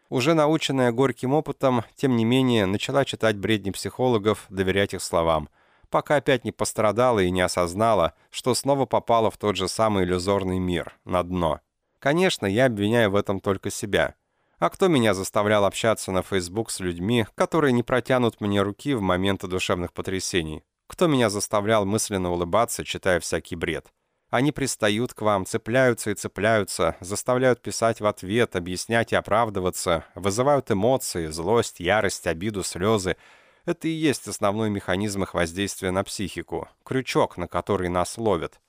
Уже наученная горьким опытом, тем не менее, начала читать бредни психологов, доверять их словам пока опять не пострадала и не осознала, что снова попала в тот же самый иллюзорный мир, на дно. Конечно, я обвиняю в этом только себя. А кто меня заставлял общаться на Facebook с людьми, которые не протянут мне руки в моменты душевных потрясений? Кто меня заставлял мысленно улыбаться, читая всякий бред? Они пристают к вам, цепляются и цепляются, заставляют писать в ответ, объяснять и оправдываться, вызывают эмоции, злость, ярость, обиду, слезы, это и есть основной механизм их воздействия на психику, крючок, на который нас ловят.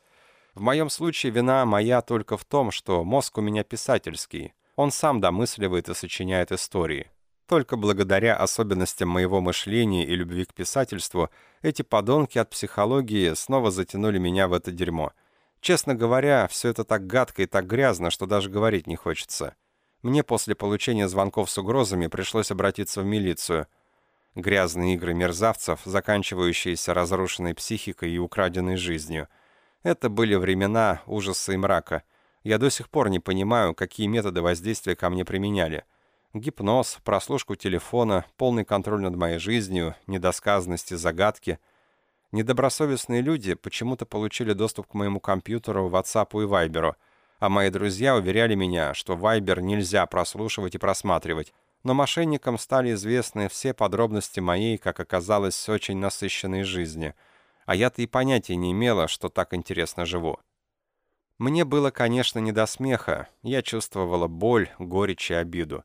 В моем случае вина моя только в том, что мозг у меня писательский. Он сам домысливает и сочиняет истории. Только благодаря особенностям моего мышления и любви к писательству эти подонки от психологии снова затянули меня в это дерьмо. Честно говоря, все это так гадко и так грязно, что даже говорить не хочется. Мне после получения звонков с угрозами пришлось обратиться в милицию – Грязные игры мерзавцев, заканчивающиеся разрушенной психикой и украденной жизнью. Это были времена ужаса и мрака. Я до сих пор не понимаю, какие методы воздействия ко мне применяли. Гипноз, прослушку телефона, полный контроль над моей жизнью, недосказанности, загадки. Недобросовестные люди почему-то получили доступ к моему компьютеру, WhatsApp и Viber, а мои друзья уверяли меня, что Viber нельзя прослушивать и просматривать, но мошенникам стали известны все подробности моей, как оказалось, очень насыщенной жизни, а я-то и понятия не имела, что так интересно живу. Мне было, конечно, не до смеха, я чувствовала боль, горечь и обиду.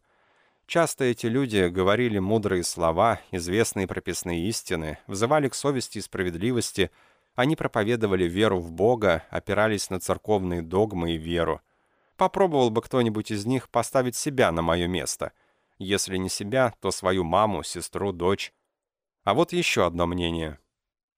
Часто эти люди говорили мудрые слова, известные прописные истины, взывали к совести и справедливости, они проповедовали веру в Бога, опирались на церковные догмы и веру. Попробовал бы кто-нибудь из них поставить себя на мое место — если не себя, то свою маму, сестру, дочь. А вот еще одно мнение.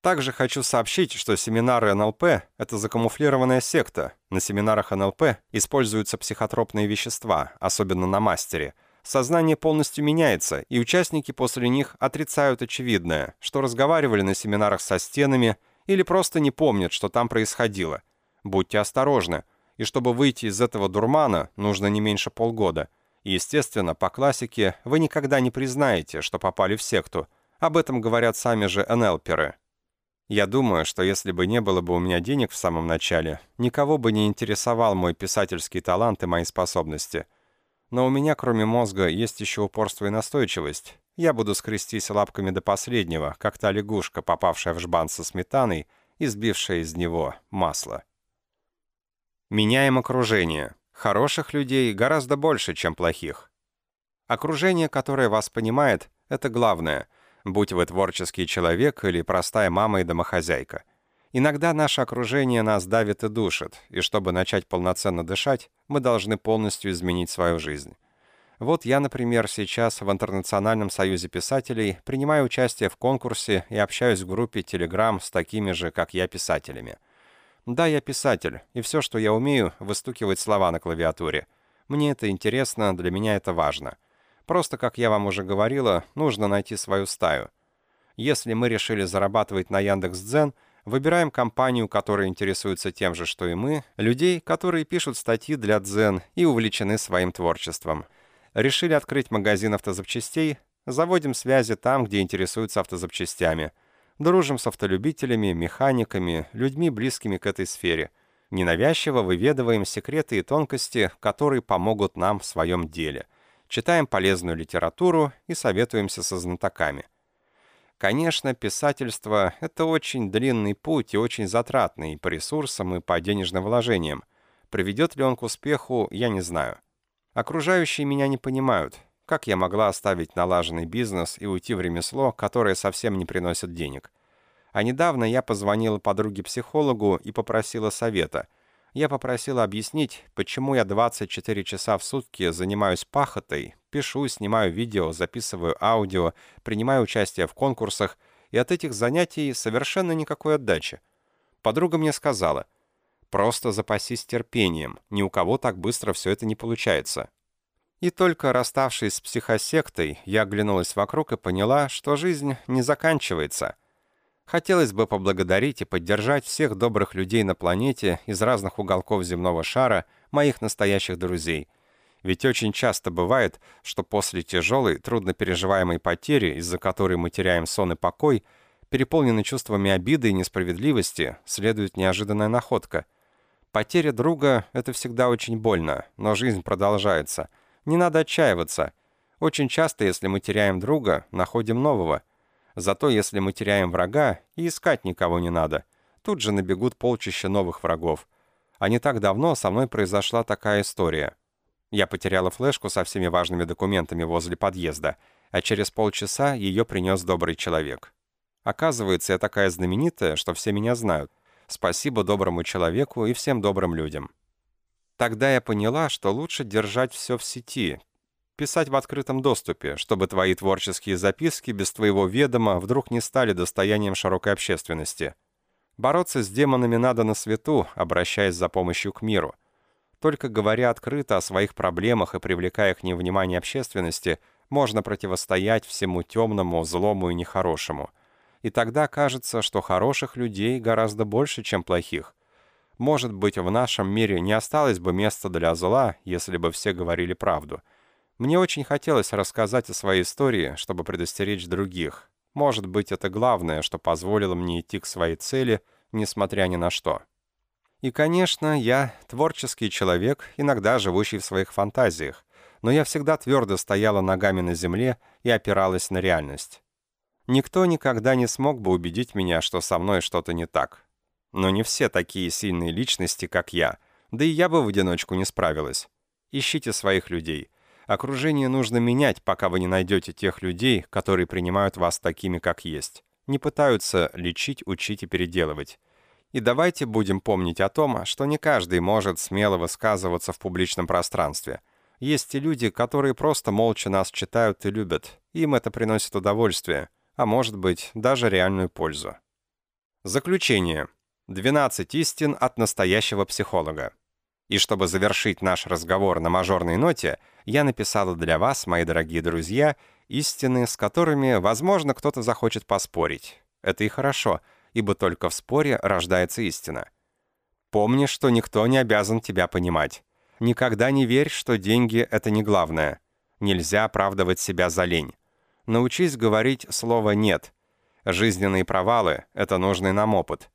Также хочу сообщить, что семинары НЛП – это закамуфлированная секта. На семинарах НЛП используются психотропные вещества, особенно на мастере. Сознание полностью меняется, и участники после них отрицают очевидное, что разговаривали на семинарах со стенами или просто не помнят, что там происходило. Будьте осторожны, и чтобы выйти из этого дурмана, нужно не меньше полгода – естественно, по классике вы никогда не признаете, что попали в секту. Об этом говорят сами же НЛперы. Я думаю, что если бы не было бы у меня денег в самом начале, никого бы не интересовал мой писательский талант и мои способности. Но у меня, кроме мозга, есть еще упорство и настойчивость. Я буду скрестись лапками до последнего, как та лягушка, попавшая в жбан со сметаной и сбившая из него масло. Меняем окружение. Хороших людей гораздо больше, чем плохих. Окружение, которое вас понимает, это главное – будь вы творческий человек или простая мама и домохозяйка. Иногда наше окружение нас давит и душит, и чтобы начать полноценно дышать, мы должны полностью изменить свою жизнь. Вот я, например, сейчас в Интернациональном союзе писателей принимаю участие в конкурсе и общаюсь в группе Telegram с такими же, как я, писателями. Да, я писатель, и все, что я умею, выстукивать слова на клавиатуре. Мне это интересно, для меня это важно. Просто, как я вам уже говорила, нужно найти свою стаю. Если мы решили зарабатывать на Яндекс.Дзен, выбираем компанию, которая интересуется тем же, что и мы, людей, которые пишут статьи для Дзен и увлечены своим творчеством. Решили открыть магазин автозапчастей, заводим связи там, где интересуются автозапчастями. Дружим с автолюбителями, механиками, людьми, близкими к этой сфере. Ненавязчиво выведываем секреты и тонкости, которые помогут нам в своем деле – читаем полезную литературу и советуемся со знатоками. Конечно, писательство — это очень длинный путь и очень затратный по ресурсам, и по денежным вложениям. Приведет ли он к успеху, я не знаю. Окружающие меня не понимают. Как я могла оставить налаженный бизнес и уйти в ремесло, которое совсем не приносит денег? А недавно я позвонила подруге-психологу и попросила совета — я попросила объяснить, почему я 24 часа в сутки занимаюсь пахотой, пишу, снимаю видео, записываю аудио, принимаю участие в конкурсах, и от этих занятий совершенно никакой отдачи. Подруга мне сказала, «Просто запасись терпением, ни у кого так быстро все это не получается». И только расставшись с психосектой, я оглянулась вокруг и поняла, что жизнь не заканчивается — Хотелось бы поблагодарить и поддержать всех добрых людей на планете из разных уголков земного шара, моих настоящих друзей. Ведь очень часто бывает, что после тяжелой, трудно переживаемой потери, из-за которой мы теряем сон и покой, переполненный чувствами обиды и несправедливости, следует неожиданная находка. Потеря друга — это всегда очень больно, но жизнь продолжается. Не надо отчаиваться. Очень часто, если мы теряем друга, находим нового — Зато если мы теряем врага, и искать никого не надо. Тут же набегут полчища новых врагов. А не так давно со мной произошла такая история. Я потеряла флешку со всеми важными документами возле подъезда, а через полчаса ее принес добрый человек. Оказывается, я такая знаменитая, что все меня знают. Спасибо доброму человеку и всем добрым людям. Тогда я поняла, что лучше держать все в сети, писать в открытом доступе, чтобы твои творческие записки без твоего ведома вдруг не стали достоянием широкой общественности. Бороться с демонами надо на свету, обращаясь за помощью к миру. Только говоря открыто о своих проблемах и привлекая к ним внимание общественности, можно противостоять всему темному, злому и нехорошему. И тогда кажется, что хороших людей гораздо больше, чем плохих. Может быть, в нашем мире не осталось бы места для зла, если бы все говорили правду – мне очень хотелось рассказать о своей истории, чтобы предостеречь других. Может быть, это главное, что позволило мне идти к своей цели, несмотря ни на что. И, конечно, я творческий человек, иногда живущий в своих фантазиях, но я всегда твердо стояла ногами на земле и опиралась на реальность. Никто никогда не смог бы убедить меня, что со мной что-то не так. Но не все такие сильные личности, как я, да и я бы в одиночку не справилась. Ищите своих людей — Окружение нужно менять, пока вы не найдете тех людей, которые принимают вас такими, как есть. Не пытаются лечить, учить и переделывать. И давайте будем помнить о том, что не каждый может смело высказываться в публичном пространстве. Есть и люди, которые просто молча нас читают и любят. Им это приносит удовольствие, а может быть, даже реальную пользу. Заключение. 12 истин от настоящего психолога. И чтобы завершить наш разговор на мажорной ноте, я написала для вас, мои дорогие друзья, истины, с которыми, возможно, кто-то захочет поспорить. Это и хорошо, ибо только в споре рождается истина. Помни, что никто не обязан тебя понимать. Никогда не верь, что деньги — это не главное. Нельзя оправдывать себя за лень. Научись говорить слово «нет». Жизненные провалы — это нужный нам опыт.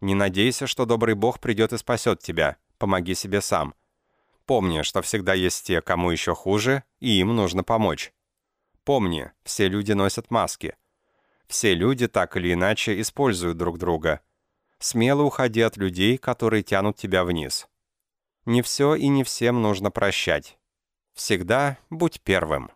Не надейся, что добрый Бог придет и спасет тебя. Помоги себе сам. Помни, что всегда есть те, кому еще хуже, и им нужно помочь. Помни, все люди носят маски. Все люди так или иначе используют друг друга. Смело уходи от людей, которые тянут тебя вниз. Не все и не всем нужно прощать. Всегда будь первым.